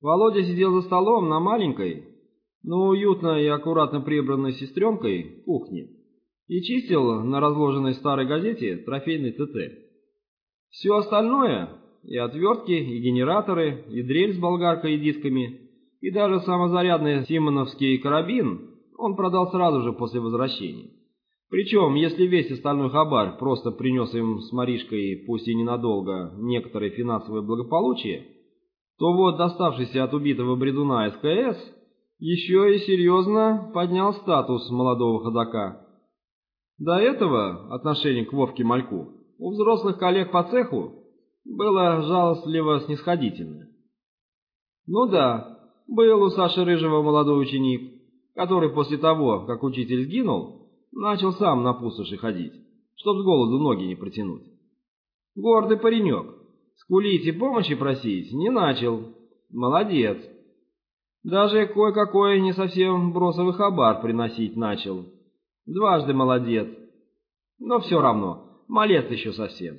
Володя сидел за столом на маленькой, но уютно и аккуратно прибранной сестренкой кухне и чистил на разложенной старой газете трофейный ТТ. Все остальное, и отвертки, и генераторы, и дрель с болгаркой и дисками, и даже самозарядный симоновский карабин он продал сразу же после возвращения. Причем, если весь остальной хабар просто принес им с Маришкой, пусть и ненадолго, некоторое финансовое благополучие, то вот доставшийся от убитого бредуна СКС еще и серьезно поднял статус молодого ходока. До этого отношение к Вовке Мальку у взрослых коллег по цеху было жалостливо снисходительное. Ну да, был у Саши Рыжего молодой ученик, который после того, как учитель сгинул, начал сам на пустоши ходить, чтоб с голоду ноги не протянуть. Гордый паренек, скулить и помощи просить не начал. Молодец. Даже кое-какой не совсем бросовый хабар приносить начал. Дважды молодец. Но все равно, малец еще совсем.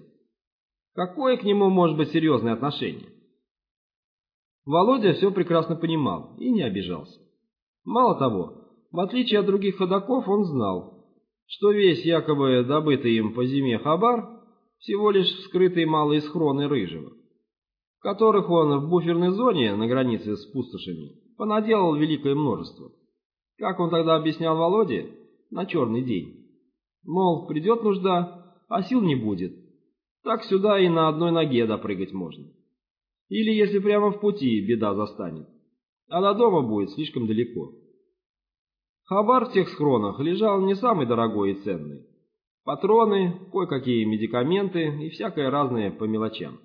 Какое к нему может быть серьезное отношение? Володя все прекрасно понимал и не обижался. Мало того, в отличие от других ходаков, он знал, что весь якобы добытый им по зиме хабар всего лишь вскрытые малые схроны Рыжего, в которых он в буферной зоне на границе с пустошами понаделал великое множество. Как он тогда объяснял Володе, на черный день. Мол, придет нужда, а сил не будет. Так сюда и на одной ноге допрыгать можно. Или если прямо в пути беда застанет, а до дома будет слишком далеко. Хабар в тех схронах лежал не самый дорогой и ценный. Патроны, кое-какие медикаменты и всякое разное по мелочам.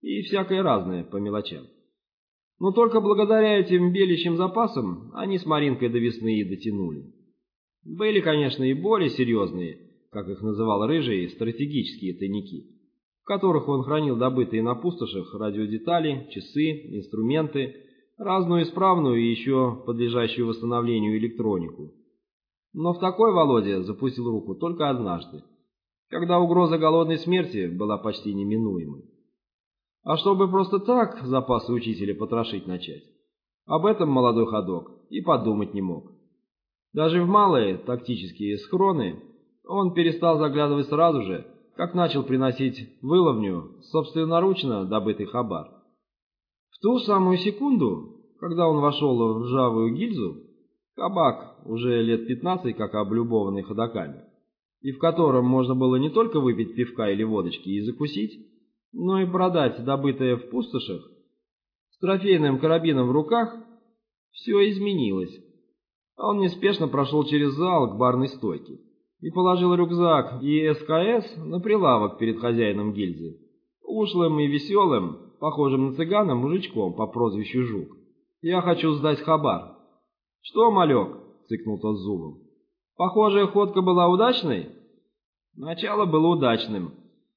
И всякое разное по мелочам. Но только благодаря этим белящим запасам они с Маринкой до весны и дотянули. Были, конечно, и более серьезные, как их называл Рыжий, стратегические тайники, в которых он хранил добытые на пустошах радиодетали, часы, инструменты, разную исправную и еще подлежащую восстановлению электронику. Но в такой Володя запустил руку только однажды, когда угроза голодной смерти была почти неминуемой. А чтобы просто так запасы учителя потрошить начать, об этом молодой ходок и подумать не мог. Даже в малые тактические схроны он перестал заглядывать сразу же, как начал приносить выловню собственноручно добытый хабар. В ту самую секунду, когда он вошел в ржавую гильзу, кабак, уже лет пятнадцать как облюбованный ходоками, и в котором можно было не только выпить пивка или водочки и закусить, но и продать добытое в пустошах, с трофейным карабином в руках, все изменилось. Он неспешно прошел через зал к барной стойке и положил рюкзак и СКС на прилавок перед хозяином гильзы, ушлым и веселым, похожим на цыгана мужичком по прозвищу Жук. «Я хочу сдать хабар». «Что, малек?» — цыкнул тот зубом. «Похожая ходка была удачной?» «Начало было удачным,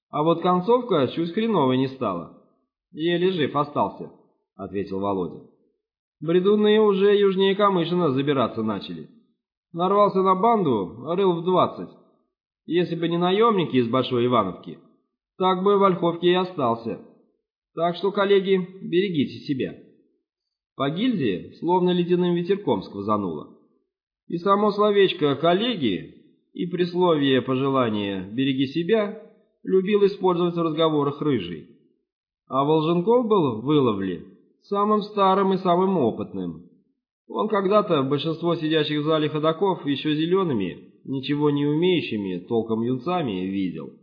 а вот концовка чуть хреновой не стала. Еле жив остался», — ответил Володя. Бредуны уже южнее Камышина забираться начали. Нарвался на банду, рыл в двадцать. Если бы не наемники из Большой Ивановки, так бы в Ольховке и остался. Так что, коллеги, берегите себя. По гильдии словно ледяным ветерком сквозануло. И само словечко «коллеги» и присловие пожелания «береги себя» любил использовать в разговорах рыжий. А Волженков был выловлен самым старым и самым опытным. Он когда-то большинство сидящих в зале ходаков еще зелеными, ничего не умеющими, толком юнцами видел.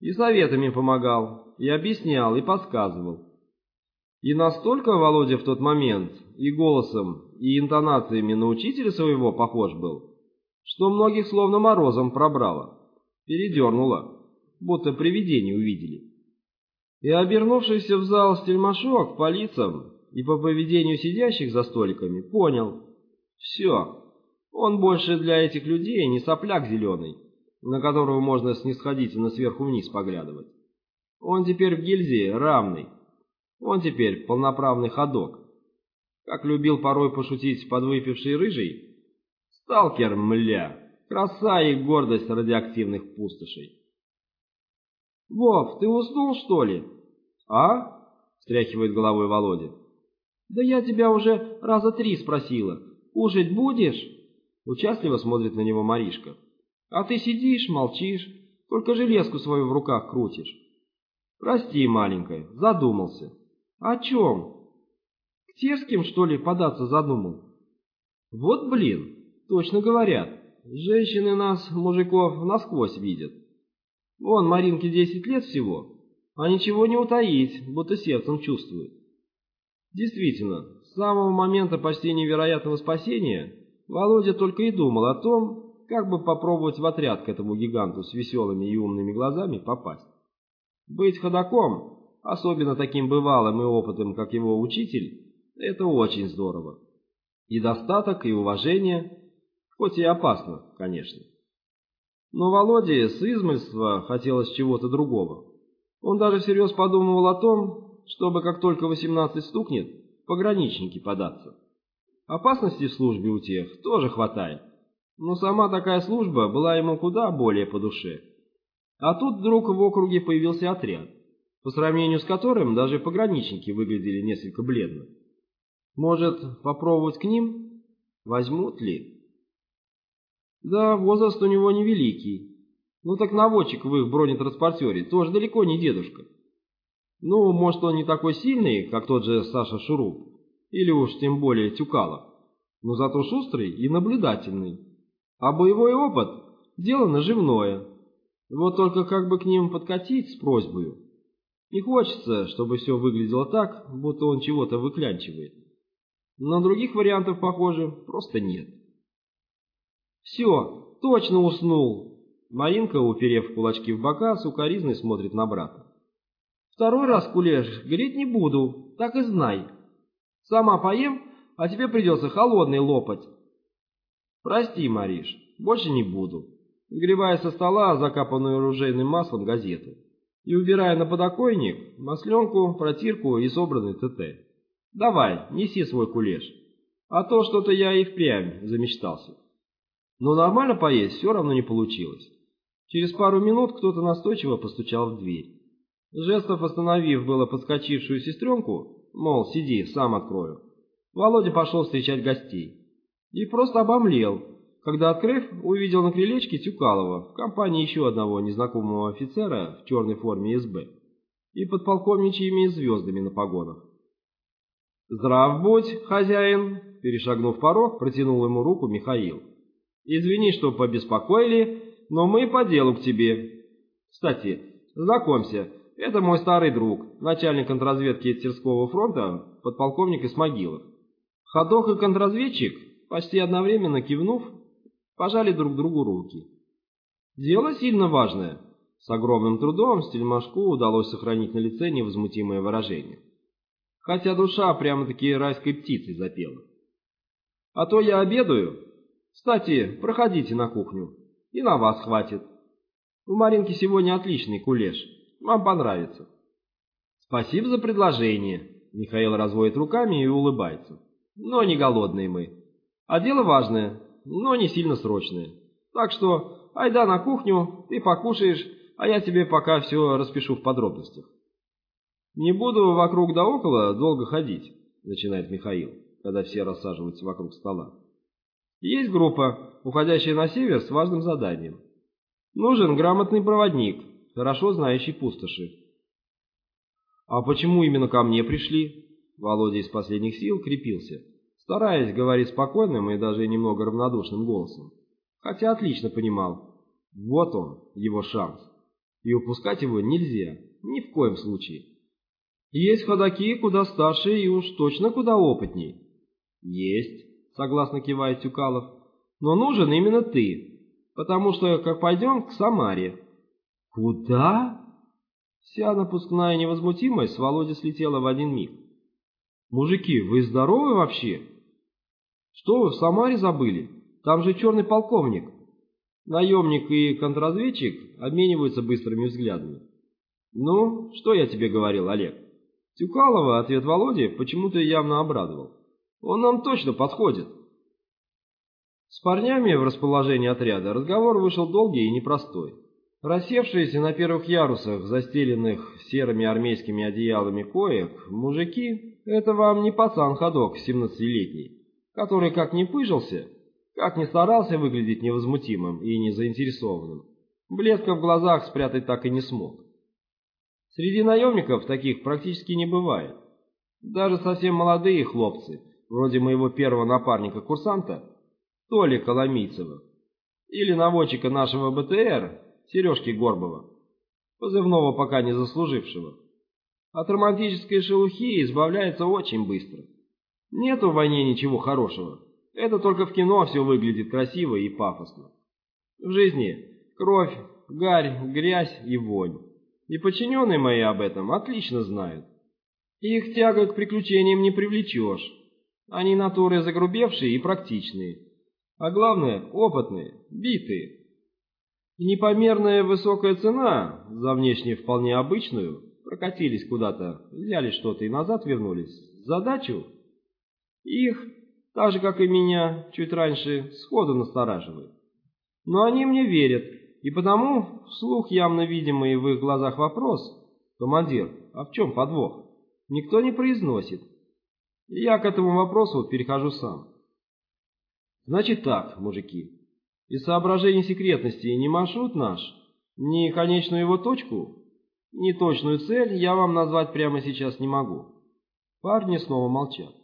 И советами помогал, и объяснял, и подсказывал. И настолько Володя в тот момент и голосом, и интонациями на учителя своего похож был, что многих словно морозом пробрало, передернуло, будто привидение увидели. И обернувшийся в зал стельмашок по лицам и по поведению сидящих за столиками понял. Все, он больше для этих людей не сопляк зеленый, на которого можно снисходительно сверху вниз поглядывать. Он теперь в гильзе равный, он теперь полноправный ходок. Как любил порой пошутить подвыпивший рыжий, сталкер, мля, краса и гордость радиоактивных пустошей. «Вов, ты уснул, что ли?» «А?» — встряхивает головой Володя. «Да я тебя уже раза три спросила. Кушать будешь?» Участливо смотрит на него Маришка. «А ты сидишь, молчишь, только железку свою в руках крутишь». «Прости, маленькая, задумался». «О чем?» «К Терским, что ли, податься задумал?» «Вот блин, точно говорят, женщины нас, мужиков, насквозь видят. Вон, Маринке десять лет всего, а ничего не утаить, будто сердцем чувствует. Действительно, с самого момента почти невероятного спасения Володя только и думал о том, как бы попробовать в отряд к этому гиганту с веселыми и умными глазами попасть. Быть ходаком, особенно таким бывалым и опытным, как его учитель, это очень здорово. И достаток, и уважение, хоть и опасно, конечно. Но Володе с измольства хотелось чего-то другого. Он даже всерьез подумывал о том, чтобы как только 18 стукнет, пограничники податься. Опасности в службе у тех тоже хватает, но сама такая служба была ему куда более по душе. А тут вдруг в округе появился отряд, по сравнению с которым даже пограничники выглядели несколько бледно. Может, попробовать к ним? Возьмут ли? Да, возраст у него невеликий. Ну так наводчик в их бронетранспортере тоже далеко не дедушка. Ну, может, он не такой сильный, как тот же Саша Шуруп, или уж тем более Тюкалов, но зато шустрый и наблюдательный. А боевой опыт – дело наживное. Вот только как бы к ним подкатить с просьбой. Не хочется, чтобы все выглядело так, будто он чего-то выклянчивает. Но других вариантов, похоже, просто нет. «Все, точно уснул!» Маринка, уперев кулачки в бока, сукоризной смотрит на брата. «Второй раз, кулеш, греть не буду, так и знай. Сама поем, а тебе придется холодный лопать». «Прости, Мариш, больше не буду», сгребая со стола закапанную оружейным маслом газету и убирая на подоконник масленку, протирку и собранный ТТ. «Давай, неси свой кулеш, а то что-то я и впрямь замечтался». Но нормально поесть все равно не получилось. Через пару минут кто-то настойчиво постучал в дверь. Жестов остановив было подскочившую сестренку, мол, сиди, сам открою, Володя пошел встречать гостей. И просто обомлел, когда, открыв, увидел на крылечке Тюкалова в компании еще одного незнакомого офицера в черной форме СБ и подполковничьими звездами на погонах. «Здрав будь, хозяин!» Перешагнув порог, протянул ему руку Михаил. Извини, что побеспокоили, но мы по делу к тебе. Кстати, знакомься, это мой старый друг, начальник контрразведки Тверского фронта, подполковник Исмагилов. Ходок и контрразведчик, почти одновременно кивнув, пожали друг другу руки. Дело сильно важное. С огромным трудом Стельмашку удалось сохранить на лице невозмутимое выражение. Хотя душа прямо-таки райской птицей запела. А то я обедаю, кстати, проходите на кухню. И на вас хватит. У Маринки сегодня отличный кулеш. Вам понравится. Спасибо за предложение. Михаил разводит руками и улыбается. Но не голодные мы. А дело важное, но не сильно срочное. Так что, айда на кухню, ты покушаешь, а я тебе пока все распишу в подробностях. Не буду вокруг да около долго ходить, начинает Михаил, когда все рассаживаются вокруг стола. Есть группа, уходящая на север с важным заданием. Нужен грамотный проводник, хорошо знающий пустоши. А почему именно ко мне пришли? Володя из последних сил крепился, стараясь говорить спокойным и даже немного равнодушным голосом. Хотя отлично понимал, вот он, его шанс. И упускать его нельзя, ни в коем случае. Есть ходаки куда старше и уж точно куда опытней. Есть согласно кивает Тюкалов. Но нужен именно ты, потому что как пойдем к Самаре. Куда? Вся напускная невозмутимость с Володи слетела в один миг. Мужики, вы здоровы вообще? Что вы в Самаре забыли? Там же черный полковник. Наемник и контрразведчик обмениваются быстрыми взглядами. Ну, что я тебе говорил, Олег? Тюкалова ответ Володи почему-то явно обрадовал. Он нам точно подходит. С парнями в расположении отряда разговор вышел долгий и непростой. Рассевшиеся на первых ярусах, застеленных серыми армейскими одеялами коек, мужики — это вам не пацан-ходок семнадцатилетний, который как ни пыжился, как ни старался выглядеть невозмутимым и незаинтересованным, блеска в глазах спрятать так и не смог. Среди наемников таких практически не бывает. Даже совсем молодые хлопцы, вроде моего первого напарника-курсанта, Толи Коломийцева, или наводчика нашего БТР, Сережки Горбова, позывного пока не заслужившего, от романтической шелухи избавляется очень быстро. Нету в войне ничего хорошего. Это только в кино все выглядит красиво и пафосно. В жизни кровь, гарь, грязь и вонь. И подчиненные мои об этом отлично знают. Их тягой к приключениям не привлечешь. Они натуры загрубевшие и практичные. А главное, опытные, битые. И непомерная высокая цена за внешне вполне обычную, прокатились куда-то, взяли что-то и назад вернулись, задачу, их, так же как и меня, чуть раньше, сходу настораживает. Но они мне верят, и потому, вслух явно видимый в их глазах вопрос, «Командир, а в чем подвох?» никто не произносит. Я к этому вопросу перехожу сам. Значит так, мужики, из соображений секретности ни маршрут наш, ни конечную его точку, ни точную цель я вам назвать прямо сейчас не могу. Парни снова молчат.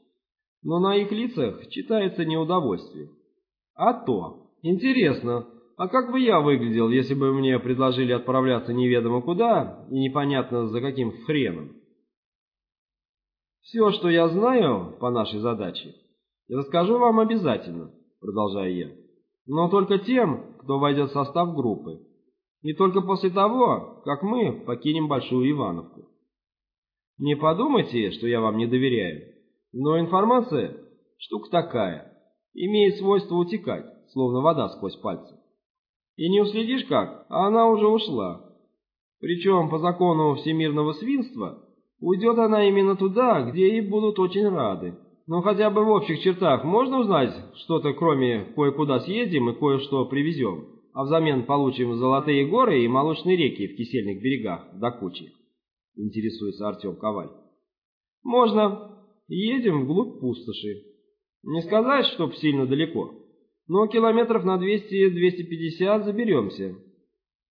Но на их лицах читается неудовольствие. А то, интересно, а как бы я выглядел, если бы мне предложили отправляться неведомо куда и непонятно за каким хреном? Все, что я знаю по нашей задаче, расскажу вам обязательно, продолжаю я. Но только тем, кто войдет в состав группы. И только после того, как мы покинем Большую Ивановку. Не подумайте, что я вам не доверяю, но информация – штука такая, имеет свойство утекать, словно вода сквозь пальцы. И не уследишь как, а она уже ушла. Причем по закону всемирного свинства уйдет она именно туда, где ей будут очень рады. Но хотя бы в общих чертах можно узнать что-то, кроме кое-куда съездим и кое-что привезем, а взамен получим золотые горы и молочные реки в кисельных берегах до кучи? Интересуется Артем Коваль. Можно. Едем вглубь пустоши. Не сказать, чтоб сильно далеко, но километров на 200-250 заберемся.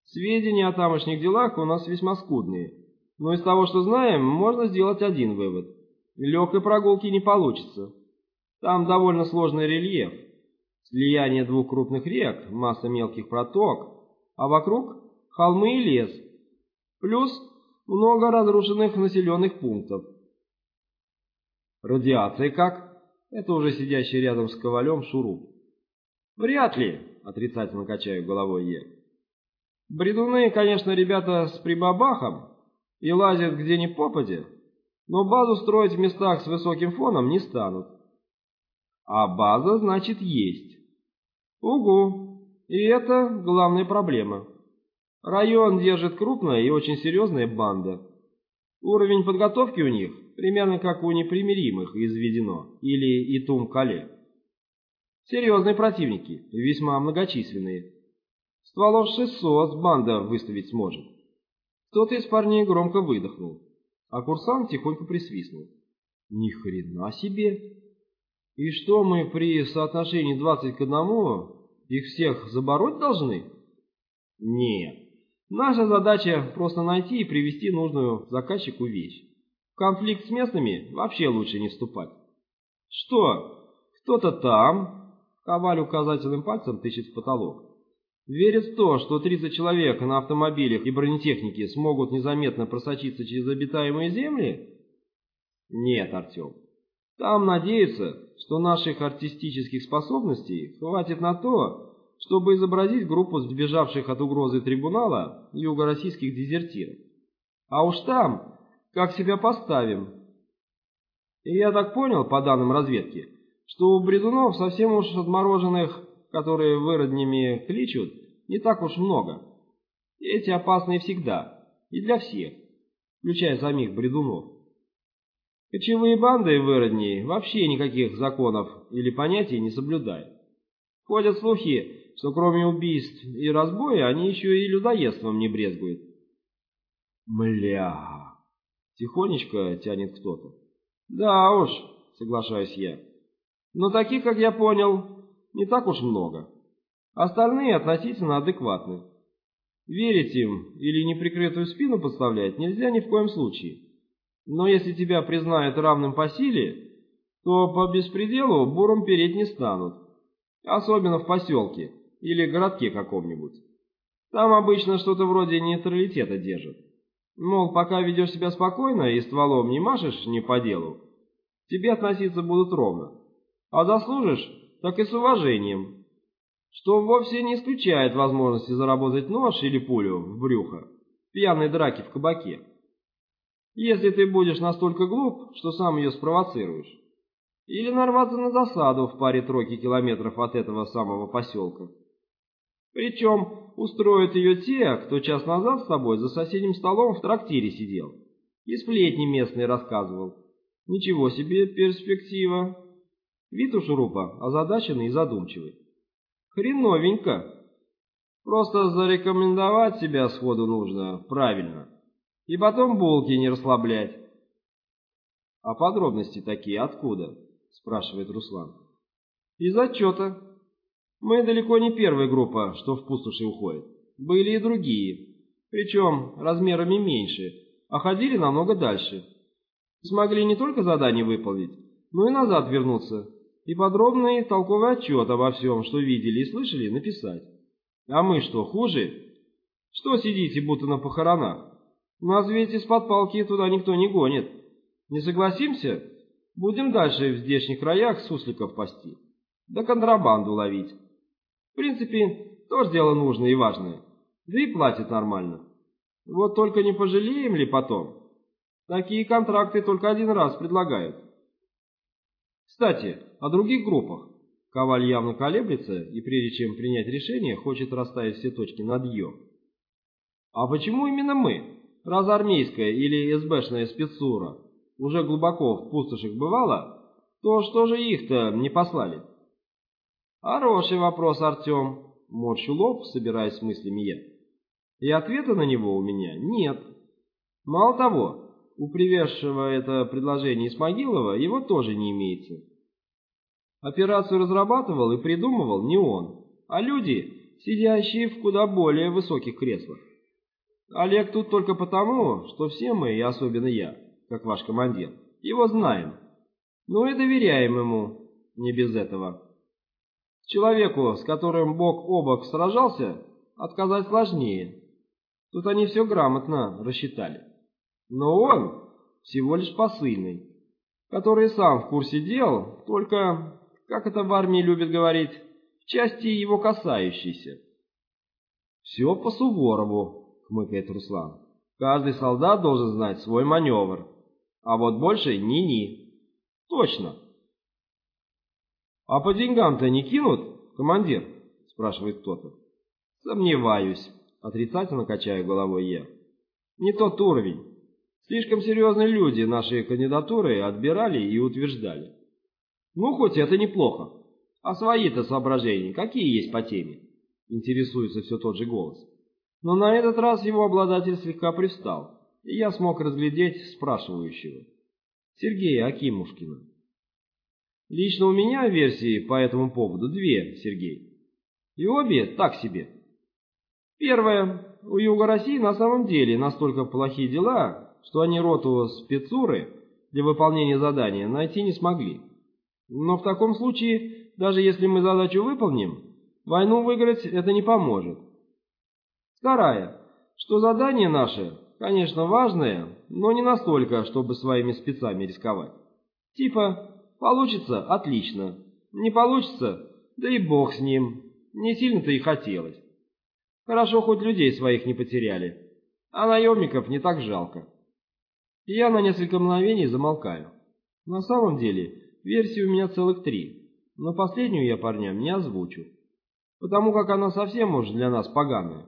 Сведения о тамошних делах у нас весьма скудные, но из того, что знаем, можно сделать один вывод – Легкой прогулки не получится. Там довольно сложный рельеф. Слияние двух крупных рек, масса мелких проток, а вокруг холмы и лес. Плюс много разрушенных населенных пунктов. Радиация как? Это уже сидящий рядом с ковалем шуруп. Вряд ли, отрицательно качаю головой я. Бредуны, конечно, ребята с прибабахом и лазят где ни попадя, но базу строить в местах с высоким фоном не станут. А база, значит, есть. Угу. И это главная проблема. Район держит крупная и очень серьезная банда. Уровень подготовки у них примерно как у непримиримых из Ведено или Итум-Кале. Серьезные противники, весьма многочисленные. Стволов 600 банда выставить сможет. Кто-то из парней громко выдохнул а курсант тихонько присвистнул. Ни хрена себе! И что мы при соотношении 20 к 1 их всех забороть должны? Нет. Наша задача просто найти и привести нужную заказчику вещь. В конфликт с местными вообще лучше не вступать. Что? Кто-то там, Коваль указательным пальцем тычет в потолок, Верит в то, что 30 человек на автомобилях и бронетехнике смогут незаметно просочиться через обитаемые земли? Нет, Артем. Там надеются, что наших артистических способностей хватит на то, чтобы изобразить группу сбежавших от угрозы трибунала юго-российских дезертиров. А уж там, как себя поставим. И я так понял, по данным разведки, что у бредунов совсем уж отмороженных которые выроднями кличут, не так уж много. Эти опасные всегда, и для всех, включая самих бредунов. Кочевые банды выродней вообще никаких законов или понятий не соблюдают. Ходят слухи, что кроме убийств и разбоя они еще и людоедством не брезгуют. Мля! Тихонечко тянет кто-то. Да уж, соглашаюсь я. Но таких, как я понял, не так уж много. Остальные относительно адекватны. Верить им или неприкрытую спину подставлять нельзя ни в коем случае. Но если тебя признают равным по силе, то по беспределу буром переть не станут. Особенно в поселке или городке каком-нибудь. Там обычно что-то вроде нейтралитета держат. Мол, пока ведешь себя спокойно и стволом не машешь не по делу, тебе относиться будут ровно. А заслужишь, так и с уважением. Что вовсе не исключает возможности заработать нож или пулю в брюхо в пьяной драке в кабаке. Если ты будешь настолько глуп, что сам ее спровоцируешь. Или нарваться на засаду в паре тройки километров от этого самого поселка. Причем устроят ее те, кто час назад с тобой за соседним столом в трактире сидел и сплетни местные рассказывал. Ничего себе перспектива. Вид у шурупа озадаченный и задумчивый. Хреновенько. Просто зарекомендовать себя сходу нужно правильно. И потом булки не расслаблять. А подробности такие откуда? Спрашивает Руслан. Из отчета. Мы далеко не первая группа, что в пустоши уходит. Были и другие. Причем размерами меньше, а ходили намного дальше. Смогли не только задание выполнить, но и назад вернуться. И подробный толковый отчет обо всем, что видели и слышали, написать. А мы что, хуже? Что сидите, будто на похоронах? Нас ведь из-под палки туда никто не гонит. Не согласимся? Будем дальше в здешних краях сусликов пасти. Да контрабанду ловить. В принципе, тоже дело нужное и важное. Да и платят нормально. Вот только не пожалеем ли потом? Такие контракты только один раз предлагают. Кстати, о других группах. Коваль явно колеблется и прежде чем принять решение, хочет расставить все точки над «ё». А почему именно мы? Раз армейская или СБшная спецура уже глубоко в пустошах бывала, то что же их-то не послали? Хороший вопрос, Артем. Морщу лоб, собираясь с мыслями я. И ответа на него у меня нет. Мало того, у привезшего это предложение Исмагилова его тоже не имеется. Операцию разрабатывал и придумывал не он, а люди, сидящие в куда более высоких креслах. Олег тут только потому, что все мы, и особенно я, как ваш командир, его знаем. Ну и доверяем ему, не без этого. Человеку, с которым бок о бок сражался, отказать сложнее. Тут они все грамотно рассчитали. Но он всего лишь посыльный, который сам в курсе дел, только, как это в армии любят говорить, в части его касающейся. «Все по Суворову», — хмыкает Руслан. «Каждый солдат должен знать свой маневр, а вот больше ни-ни». «Точно», «А по деньгам-то не кинут, командир?» — спрашивает кто-то. «Сомневаюсь», — отрицательно качаю головой я. «Не тот уровень. Слишком серьезные люди наши кандидатуры отбирали и утверждали. Ну, хоть это неплохо. А свои-то соображения какие есть по теме?» Интересуется все тот же голос. Но на этот раз его обладатель слегка пристал, и я смог разглядеть спрашивающего. Сергея Акимушкина. Лично у меня версии по этому поводу две, Сергей. И обе так себе. Первая. У Юга России на самом деле настолько плохие дела, что они роту спецуры для выполнения задания найти не смогли. Но в таком случае, даже если мы задачу выполним, войну выиграть это не поможет. Вторая. Что задание наше, конечно, важное, но не настолько, чтобы своими спецами рисковать. Типа Получится – отлично. Не получится – да и бог с ним. Не сильно-то и хотелось. Хорошо, хоть людей своих не потеряли. А наемников не так жалко. Я на несколько мгновений замолкаю. На самом деле, версий у меня целых три. Но последнюю я парням не озвучу. Потому как она совсем уж для нас поганая.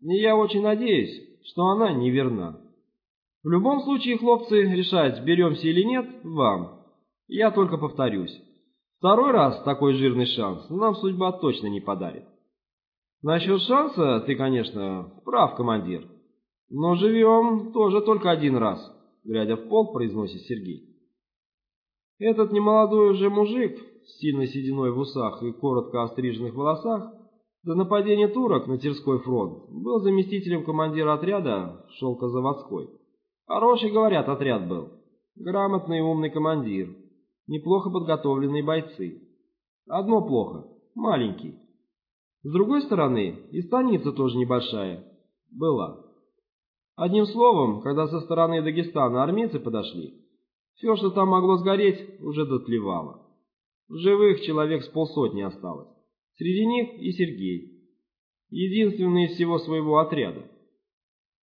И я очень надеюсь, что она неверна. В любом случае, хлопцы, решать, беремся или нет, вам. Я только повторюсь. Второй раз такой жирный шанс нам судьба точно не подарит. Насчет шанса ты, конечно, прав, командир. Но живем тоже только один раз, глядя в пол, произносит Сергей. Этот немолодой уже мужик с сильной сединой в усах и коротко остриженных волосах до нападения турок на Терской фронт был заместителем командира отряда Шелкозаводской. Хороший, говорят, отряд был. Грамотный и умный командир. Неплохо подготовленные бойцы. Одно плохо. Маленький. С другой стороны, и станица тоже небольшая. Была. Одним словом, когда со стороны Дагестана армейцы подошли, все, что там могло сгореть, уже дотлевало. В живых человек с полсотни осталось. Среди них и Сергей. Единственный из всего своего отряда.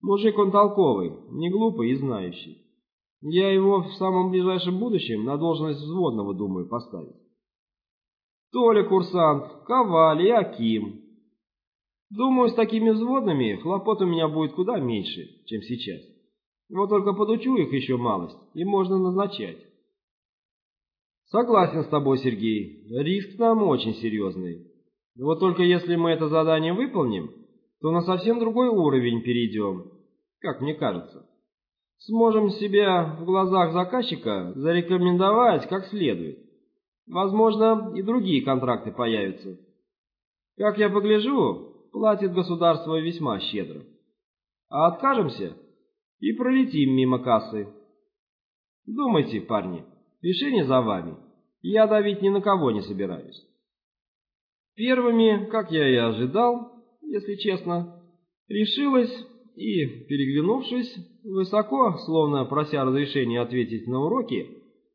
Мужик он толковый, не глупый и знающий. Я его в самом ближайшем будущем на должность взводного думаю поставить. Толя курсант, Коваль и Аким. Думаю, с такими взводными хлопот у меня будет куда меньше, чем сейчас. Вот только подучу их еще малость, и можно назначать. Согласен с тобой, Сергей, риск там очень серьезный. Вот только если мы это задание выполним, то на совсем другой уровень перейдем, как мне кажется. Сможем себя в глазах заказчика зарекомендовать как следует. Возможно, и другие контракты появятся. Как я погляжу, платит государство весьма щедро. А откажемся и пролетим мимо кассы. Думайте, парни, решение за вами. Я давить ни на кого не собираюсь. Первыми, как я и ожидал, если честно, решилась и, переглянувшись, высоко, словно прося разрешения ответить на уроки,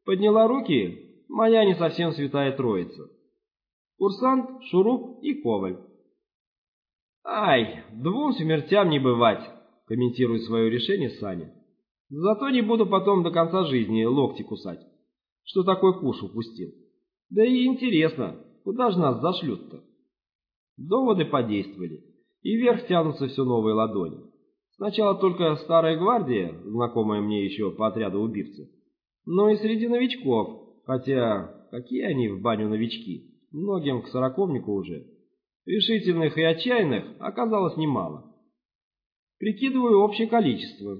подняла руки моя не совсем святая троица. Курсант, Шуруп и Коваль. «Ай, двум смертям не бывать», — комментирует свое решение Саня. «Зато не буду потом до конца жизни локти кусать, что такой куш упустил. Да и интересно, Куда же нас зашлют-то? Доводы подействовали, и вверх тянутся все новые ладони. Сначала только старая гвардия, знакомая мне еще по отряду убивцев, но и среди новичков, хотя какие они в баню новички, многим к сороковнику уже. Решительных и отчаянных оказалось немало. Прикидываю общее количество.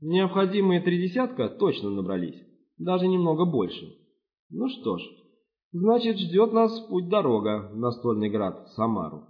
Необходимые три десятка точно набрались, даже немного больше. Ну что ж, Значит, ждет нас путь-дорога в Настольный град, Самару.